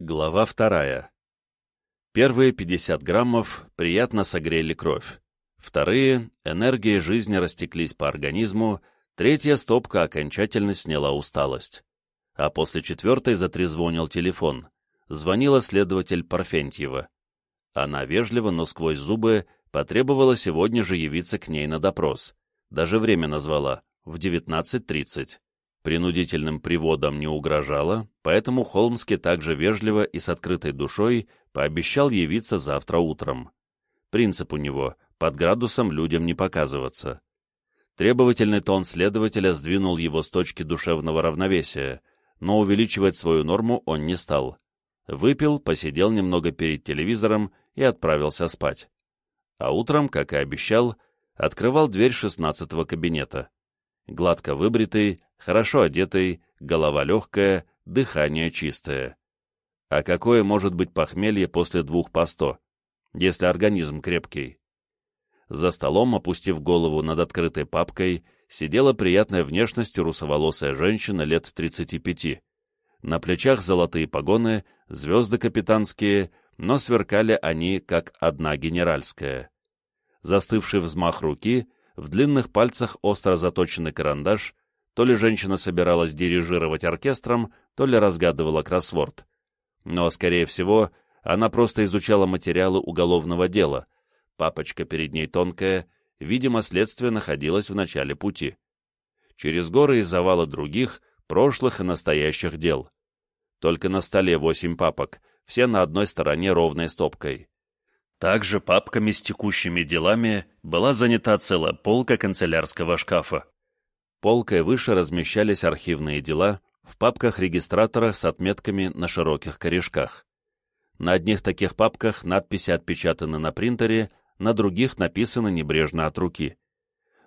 Глава вторая. Первые 50 граммов приятно согрели кровь. Вторые — энергии жизни растеклись по организму, третья стопка окончательно сняла усталость. А после четвертой затрезвонил телефон. Звонила следователь Парфентьева. Она вежливо, но сквозь зубы, потребовала сегодня же явиться к ней на допрос. Даже время назвала — в 19.30. Принудительным приводом не угрожала, поэтому Холмский также вежливо и с открытой душой пообещал явиться завтра утром. Принцип у него — под градусом людям не показываться. Требовательный тон следователя сдвинул его с точки душевного равновесия, но увеличивать свою норму он не стал. Выпил, посидел немного перед телевизором и отправился спать. А утром, как и обещал, открывал дверь шестнадцатого кабинета. Гладко выбритый, хорошо одетый, голова легкая, дыхание чистое. А какое может быть похмелье после двух по сто, если организм крепкий? За столом, опустив голову над открытой папкой, сидела приятная внешность русоволосая женщина лет 35. На плечах золотые погоны, звезды капитанские, но сверкали они, как одна генеральская. Застывший взмах руки, в длинных пальцах остро заточенный карандаш, то ли женщина собиралась дирижировать оркестром, то ли разгадывала кроссворд. Но, скорее всего, она просто изучала материалы уголовного дела. Папочка перед ней тонкая, видимо, следствие находилось в начале пути. Через горы и завалы других, прошлых и настоящих дел. Только на столе восемь папок, все на одной стороне ровной стопкой. Также папками с текущими делами была занята целая полка канцелярского шкафа. Полкой выше размещались архивные дела в папках-регистраторах с отметками на широких корешках. На одних таких папках надписи отпечатаны на принтере, на других написаны небрежно от руки.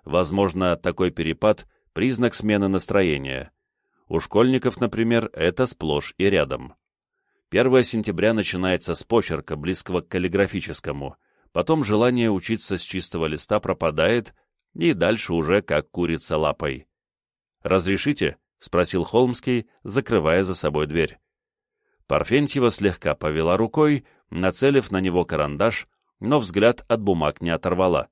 Возможно, такой перепад — признак смены настроения. У школьников, например, это сплошь и рядом. 1 сентября начинается с почерка, близкого к каллиграфическому, потом желание учиться с чистого листа пропадает, и дальше уже как курица лапой. «Разрешите?» — спросил Холмский, закрывая за собой дверь. Парфентьева слегка повела рукой, нацелив на него карандаш, но взгляд от бумаг не оторвала.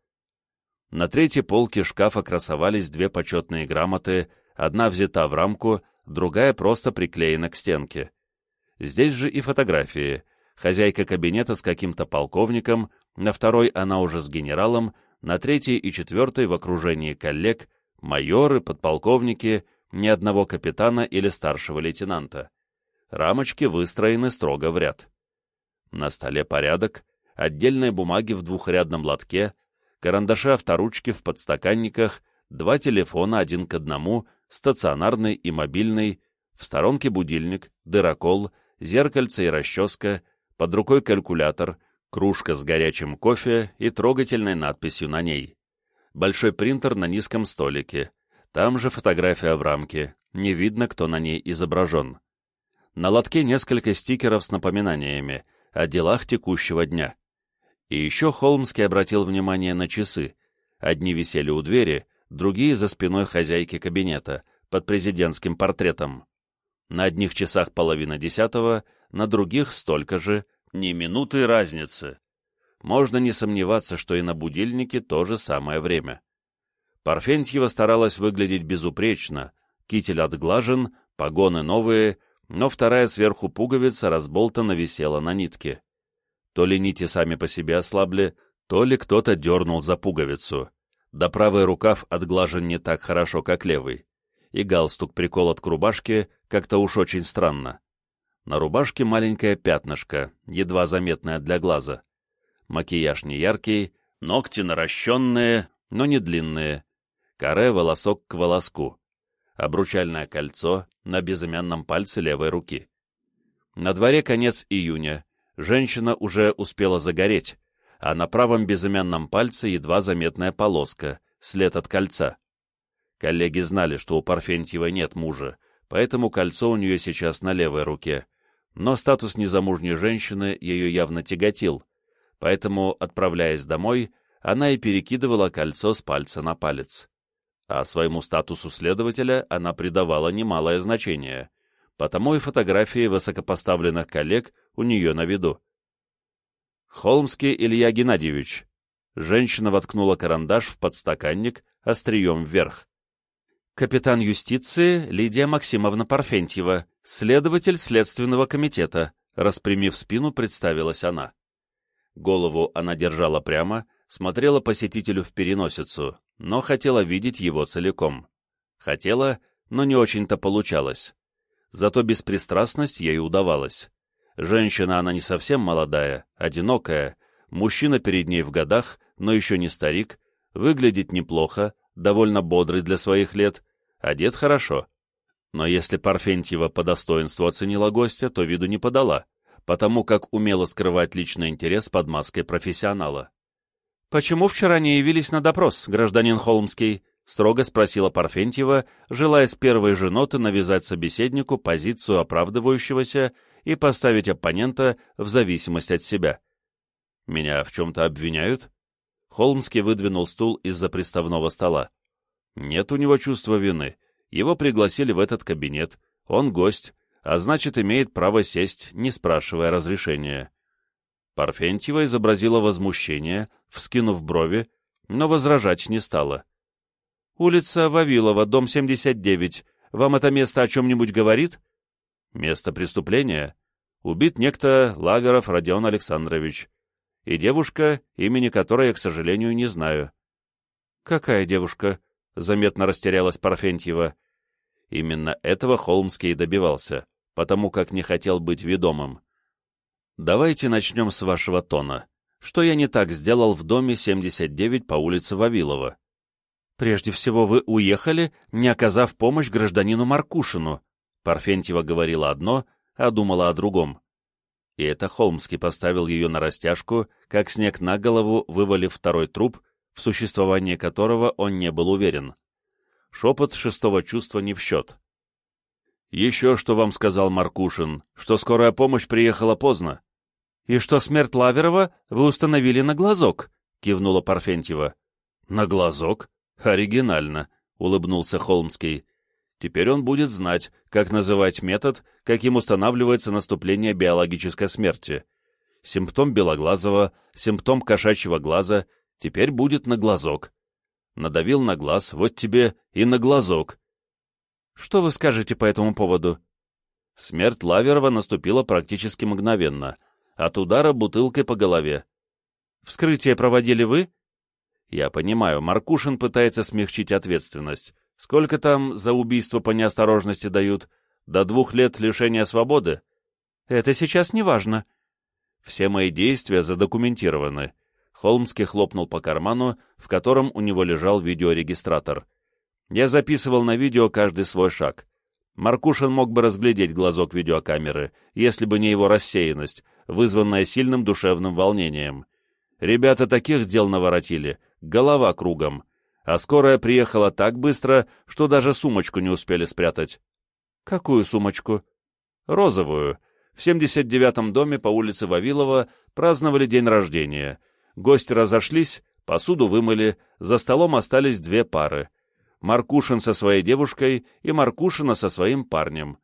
На третьей полке шкафа красовались две почетные грамоты, одна взята в рамку, другая просто приклеена к стенке. Здесь же и фотографии. Хозяйка кабинета с каким-то полковником, на второй она уже с генералом, на третьей и четвертой в окружении коллег, майоры, подполковники, ни одного капитана или старшего лейтенанта. Рамочки выстроены строго в ряд. На столе порядок, отдельные бумаги в двухрядном лотке, карандаши авторучки в подстаканниках, два телефона один к одному, стационарный и мобильный, в сторонке будильник, дырокол, зеркальце и расческа, под рукой калькулятор — кружка с горячим кофе и трогательной надписью на ней. Большой принтер на низком столике, там же фотография в рамке, не видно, кто на ней изображен. На лотке несколько стикеров с напоминаниями о делах текущего дня. И еще Холмский обратил внимание на часы. Одни висели у двери, другие за спиной хозяйки кабинета, под президентским портретом. На одних часах половина десятого, на других столько же, ни минуты разницы. Можно не сомневаться, что и на будильнике то же самое время. Парфентьева старалась выглядеть безупречно, китель отглажен, погоны новые, но вторая сверху пуговица разболтана висела на нитке. То ли нити сами по себе ослабли, то ли кто-то дернул за пуговицу. Да правый рукав отглажен не так хорошо, как левый. И галстук приколот к рубашке как-то уж очень странно. На рубашке маленькое пятнышко, едва заметное для глаза. Макияж не яркий, ногти наращенные, но не длинные. Каре волосок к волоску. Обручальное кольцо на безымянном пальце левой руки. На дворе конец июня. Женщина уже успела загореть, а на правом безымянном пальце едва заметная полоска, след от кольца. Коллеги знали, что у Парфентьевой нет мужа, поэтому кольцо у нее сейчас на левой руке, но статус незамужней женщины ее явно тяготил, поэтому, отправляясь домой, она и перекидывала кольцо с пальца на палец. А своему статусу следователя она придавала немалое значение. потому и фотографии высокопоставленных коллег у нее на виду. Холмский Илья Геннадьевич. Женщина воткнула карандаш в подстаканник острием вверх. Капитан юстиции Лидия Максимовна Парфентьева, следователь Следственного комитета, распрямив спину, представилась она. Голову она держала прямо, смотрела посетителю в переносицу, но хотела видеть его целиком. Хотела, но не очень-то получалось. Зато беспристрастность ей удавалась. Женщина она не совсем молодая, одинокая, мужчина перед ней в годах, но еще не старик, выглядит неплохо, довольно бодрый для своих лет, одет хорошо. Но если Парфентьева по достоинству оценила гостя, то виду не подала, потому как умела скрывать личный интерес под маской профессионала. «Почему вчера не явились на допрос, гражданин Холмский?» — строго спросила Парфентьева, желая с первой же ноты навязать собеседнику позицию оправдывающегося и поставить оппонента в зависимость от себя. «Меня в чем-то обвиняют?» Холмский выдвинул стул из-за приставного стола. Нет у него чувства вины. Его пригласили в этот кабинет. Он гость, а значит, имеет право сесть, не спрашивая разрешения. Парфентьева изобразила возмущение, вскинув брови, но возражать не стала. «Улица Вавилова, дом 79. Вам это место о чем-нибудь говорит?» «Место преступления. Убит некто Лаверов Родион Александрович. И девушка, имени которой я, к сожалению, не знаю». «Какая девушка?» — заметно растерялась Парфентьева. Именно этого Холмский и добивался, потому как не хотел быть ведомым. «Давайте начнем с вашего тона. Что я не так сделал в доме 79 по улице Вавилова?» «Прежде всего вы уехали, не оказав помощь гражданину Маркушину», Парфентьева говорила одно, а думала о другом. И это Холмский поставил ее на растяжку, как снег на голову, вывалив второй труп, в существовании которого он не был уверен. Шепот шестого чувства не в счет. «Еще что вам сказал Маркушин, что скорая помощь приехала поздно». «И что смерть Лаверова вы установили на глазок», — кивнула Парфентьева. «На глазок? Оригинально», — улыбнулся Холмский. «Теперь он будет знать, как называть метод, каким устанавливается наступление биологической смерти. Симптом белоглазого, симптом кошачьего глаза — Теперь будет на глазок. Надавил на глаз, вот тебе и на глазок. Что вы скажете по этому поводу? Смерть Лаверова наступила практически мгновенно, от удара бутылкой по голове. Вскрытие проводили вы? Я понимаю, Маркушин пытается смягчить ответственность. Сколько там за убийство по неосторожности дают? До двух лет лишения свободы? Это сейчас не важно. Все мои действия задокументированы. Холмский хлопнул по карману, в котором у него лежал видеорегистратор. Я записывал на видео каждый свой шаг. Маркушин мог бы разглядеть глазок видеокамеры, если бы не его рассеянность, вызванная сильным душевным волнением. Ребята таких дел наворотили, голова кругом. А скорая приехала так быстро, что даже сумочку не успели спрятать. Какую сумочку? Розовую. В 79-м доме по улице Вавилова праздновали день рождения — Гости разошлись, посуду вымыли, за столом остались две пары. Маркушин со своей девушкой и Маркушина со своим парнем.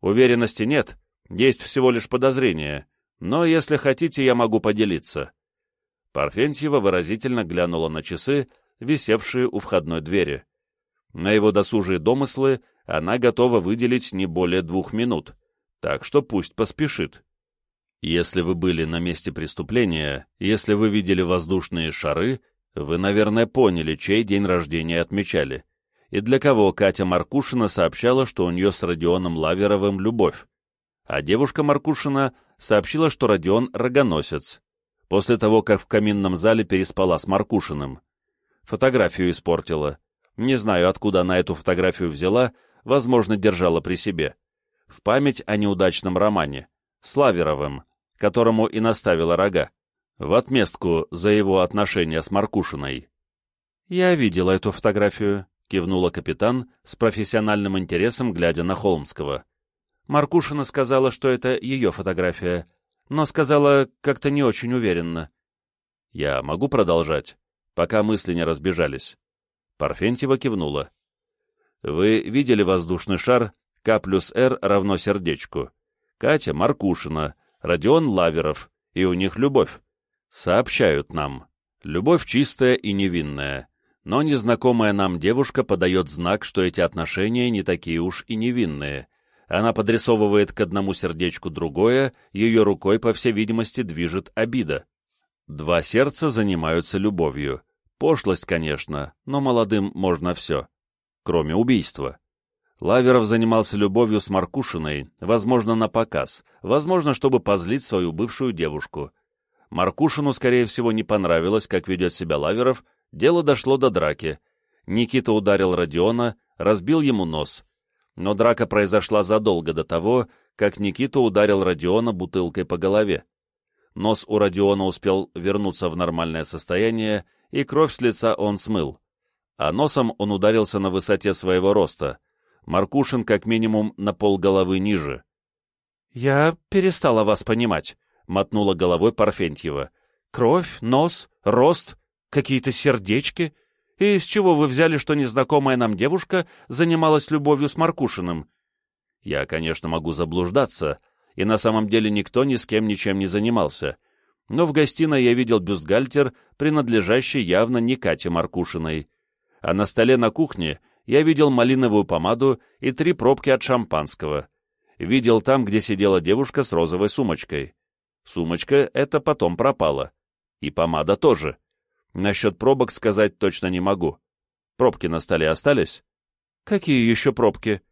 Уверенности нет, есть всего лишь подозрение, но, если хотите, я могу поделиться. Парфентьева выразительно глянула на часы, висевшие у входной двери. На его досужие домыслы она готова выделить не более двух минут, так что пусть поспешит. Если вы были на месте преступления, если вы видели воздушные шары, вы, наверное, поняли, чей день рождения отмечали, и для кого Катя Маркушина сообщала, что у нее с Родионом Лаверовым любовь. А девушка Маркушина сообщила, что Родион — рогоносец, после того, как в каминном зале переспала с Маркушиным. Фотографию испортила. Не знаю, откуда она эту фотографию взяла, возможно, держала при себе. В память о неудачном романе. С Лаверовым которому и наставила рога, в отместку за его отношения с Маркушиной. «Я видела эту фотографию», — кивнула капитан с профессиональным интересом, глядя на Холмского. Маркушина сказала, что это ее фотография, но сказала как-то не очень уверенно. «Я могу продолжать, пока мысли не разбежались?» Парфентьева кивнула. «Вы видели воздушный шар, К плюс Р равно сердечку. Катя Маркушина, Родион Лаверов, и у них любовь. Сообщают нам. Любовь чистая и невинная. Но незнакомая нам девушка подает знак, что эти отношения не такие уж и невинные. Она подрисовывает к одному сердечку другое, ее рукой, по всей видимости, движет обида. Два сердца занимаются любовью. Пошлость, конечно, но молодым можно все. Кроме убийства. Лаверов занимался любовью с Маркушиной, возможно, на показ, возможно, чтобы позлить свою бывшую девушку. Маркушину, скорее всего, не понравилось, как ведет себя Лаверов, дело дошло до драки. Никита ударил Родиона, разбил ему нос. Но драка произошла задолго до того, как Никита ударил Родиона бутылкой по голове. Нос у Родиона успел вернуться в нормальное состояние, и кровь с лица он смыл. А носом он ударился на высоте своего роста — Маркушин как минимум на полголовы ниже. — Я перестала вас понимать, — мотнула головой Парфентьева. — Кровь, нос, рост, какие-то сердечки. И из чего вы взяли, что незнакомая нам девушка занималась любовью с Маркушиным? Я, конечно, могу заблуждаться, и на самом деле никто ни с кем ничем не занимался. Но в гостиной я видел бюстгальтер, принадлежащий явно не Кате Маркушиной. А на столе на кухне я видел малиновую помаду и три пробки от шампанского. Видел там, где сидела девушка с розовой сумочкой. Сумочка эта потом пропала. И помада тоже. Насчет пробок сказать точно не могу. Пробки на столе остались? Какие еще пробки?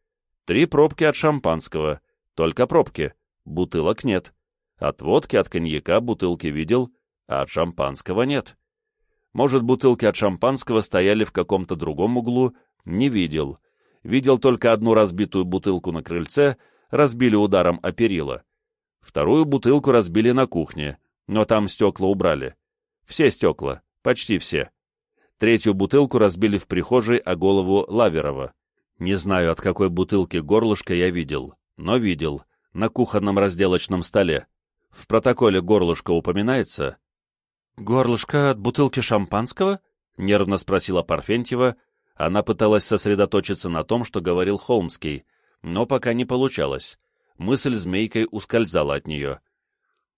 Три пробки от шампанского. Только пробки. Бутылок нет. От водки, от коньяка бутылки видел, а от шампанского нет. Может, бутылки от шампанского стояли в каком-то другом углу, не видел. Видел только одну разбитую бутылку на крыльце, разбили ударом о перила. Вторую бутылку разбили на кухне, но там стекла убрали. Все стекла, почти все. Третью бутылку разбили в прихожей о голову Лаверова. Не знаю, от какой бутылки горлышко я видел, но видел, на кухонном разделочном столе. В протоколе горлышко упоминается? «Горлышко от бутылки шампанского?» — нервно спросила Парфентьева, она пыталась сосредоточиться на том, что говорил Холмский, но пока не получалось. Мысль змейкой ускользала от нее.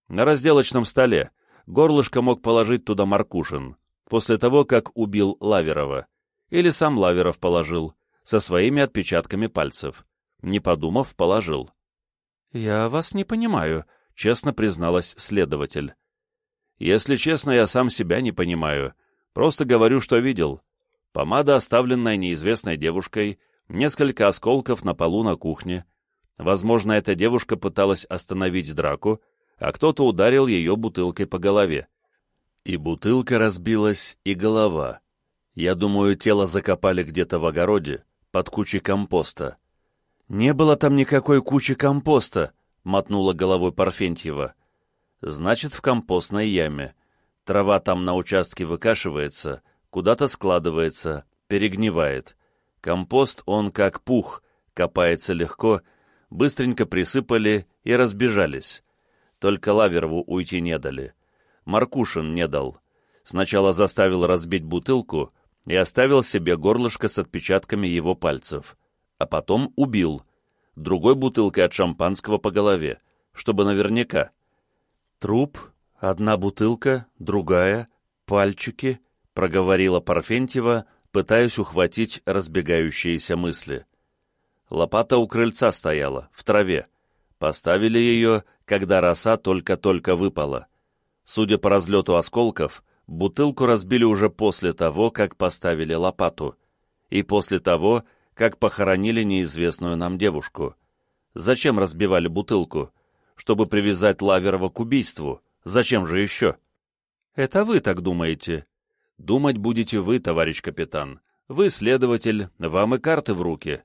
На разделочном столе горлышко мог положить туда Маркушин, после того, как убил Лаверова. Или сам Лаверов положил, со своими отпечатками пальцев. Не подумав, положил. «Я вас не понимаю», — честно призналась следователь. «Если честно, я сам себя не понимаю. Просто говорю, что видел. Помада, оставленная неизвестной девушкой, несколько осколков на полу на кухне. Возможно, эта девушка пыталась остановить драку, а кто-то ударил ее бутылкой по голове. И бутылка разбилась, и голова. Я думаю, тело закопали где-то в огороде, под кучей компоста. «Не было там никакой кучи компоста», — мотнула головой Парфентьева. «Значит, в компостной яме. Трава там на участке выкашивается, куда-то складывается, перегнивает. Компост он как пух, копается легко, быстренько присыпали и разбежались. Только Лаверову уйти не дали. Маркушин не дал. Сначала заставил разбить бутылку и оставил себе горлышко с отпечатками его пальцев, а потом убил, другой бутылкой от шампанского по голове, чтобы наверняка. Труп, одна бутылка, другая, пальчики —— проговорила Парфентьева, пытаясь ухватить разбегающиеся мысли. Лопата у крыльца стояла, в траве. Поставили ее, когда роса только-только выпала. Судя по разлету осколков, бутылку разбили уже после того, как поставили лопату, и после того, как похоронили неизвестную нам девушку. Зачем разбивали бутылку? Чтобы привязать Лаверова к убийству. Зачем же еще? Это вы так думаете? Думать будете вы, товарищ капитан. Вы следователь, вам и карты в руки.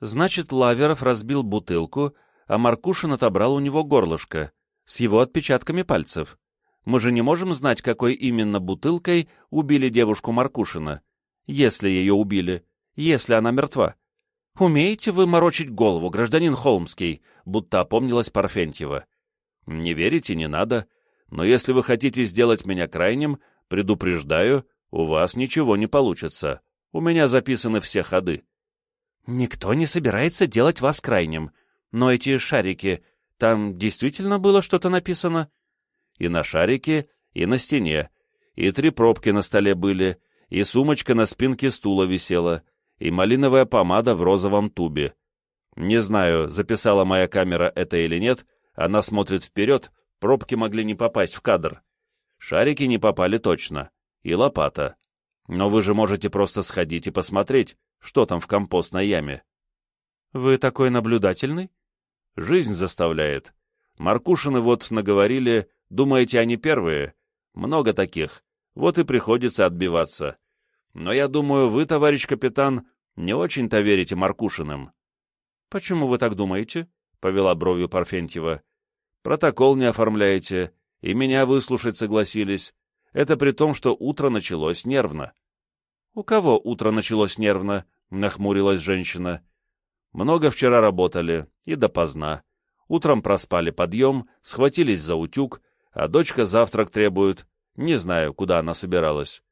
Значит, Лаверов разбил бутылку, а Маркушин отобрал у него горлышко с его отпечатками пальцев. Мы же не можем знать, какой именно бутылкой убили девушку Маркушина, если ее убили, если она мертва. Умеете вы морочить голову, гражданин Холмский, будто опомнилась Парфентьева. Не верите, не надо, но если вы хотите сделать меня крайним, Предупреждаю, у вас ничего не получится. У меня записаны все ходы. Никто не собирается делать вас крайним. Но эти шарики, там действительно было что-то написано? И на шарике, и на стене, и три пробки на столе были, и сумочка на спинке стула висела, и малиновая помада в розовом тубе. Не знаю, записала моя камера это или нет, она смотрит вперед, пробки могли не попасть в кадр. Шарики не попали точно. И лопата. Но вы же можете просто сходить и посмотреть, что там в компостной яме. Вы такой наблюдательный? Жизнь заставляет. Маркушины вот наговорили, думаете, они первые? Много таких. Вот и приходится отбиваться. Но я думаю, вы, товарищ капитан, не очень-то верите Маркушиным. — Почему вы так думаете? — повела бровью Парфентьева. — Протокол не оформляете, и меня выслушать согласились. Это при том, что утро началось нервно. — У кого утро началось нервно? — нахмурилась женщина. — Много вчера работали, и допоздна. Утром проспали подъем, схватились за утюг, а дочка завтрак требует. Не знаю, куда она собиралась.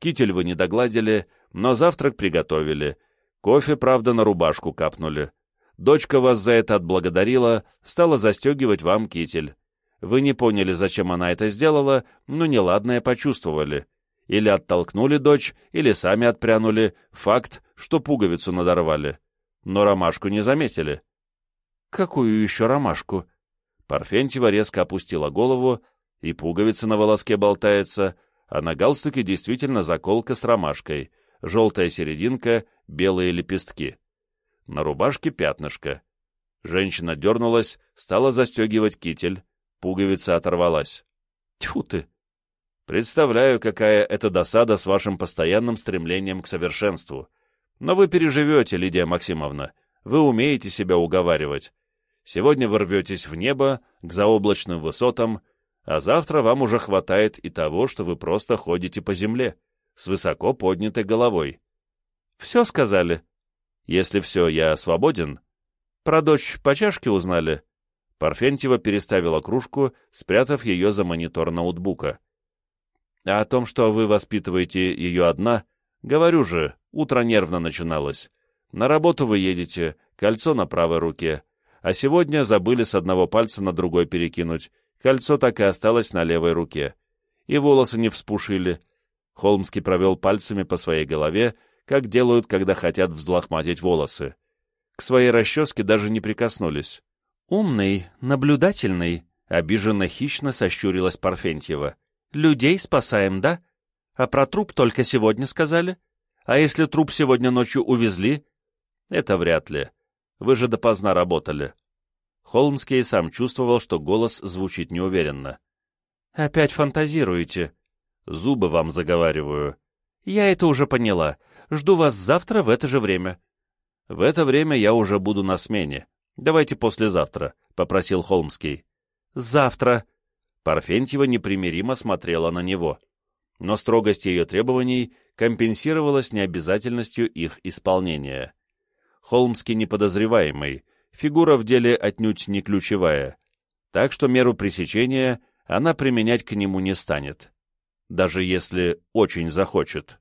Китель вы не догладили, но завтрак приготовили. Кофе, правда, на рубашку капнули. Дочка вас за это отблагодарила, стала застегивать вам китель. Вы не поняли, зачем она это сделала, но неладное почувствовали. Или оттолкнули дочь, или сами отпрянули. Факт, что пуговицу надорвали. Но ромашку не заметили. «Какую еще ромашку?» Парфентьева резко опустила голову, и пуговица на волоске болтается, а на галстуке действительно заколка с ромашкой, желтая серединка, белые лепестки. На рубашке пятнышко. Женщина дернулась, стала застегивать китель, Пуговица оторвалась. Тьфу ты! Представляю, какая это досада с вашим постоянным стремлением к совершенству. Но вы переживете, Лидия Максимовна. Вы умеете себя уговаривать. Сегодня вы рветесь в небо, к заоблачным высотам, а завтра вам уже хватает и того, что вы просто ходите по земле, с высоко поднятой головой. Все сказали? Если все, я свободен. Про дочь по чашке узнали? Парфентьева переставила кружку, спрятав ее за монитор ноутбука. «А о том, что вы воспитываете ее одна, говорю же, утро нервно начиналось. На работу вы едете, кольцо на правой руке, а сегодня забыли с одного пальца на другой перекинуть, кольцо так и осталось на левой руке. И волосы не вспушили». Холмский провел пальцами по своей голове, как делают, когда хотят взлохматить волосы. К своей расческе даже не прикоснулись. «Умный, наблюдательный», — обиженно хищно сощурилась Парфентьева. «Людей спасаем, да? А про труп только сегодня сказали? А если труп сегодня ночью увезли?» «Это вряд ли. Вы же допоздна работали». Холмский сам чувствовал, что голос звучит неуверенно. «Опять фантазируете?» «Зубы вам заговариваю». «Я это уже поняла. Жду вас завтра в это же время». «В это время я уже буду на смене. «Давайте послезавтра», — попросил Холмский. «Завтра». Парфентьева непримиримо смотрела на него. Но строгость ее требований компенсировалась необязательностью их исполнения. Холмский неподозреваемый, фигура в деле отнюдь не ключевая, так что меру пресечения она применять к нему не станет, даже если очень захочет.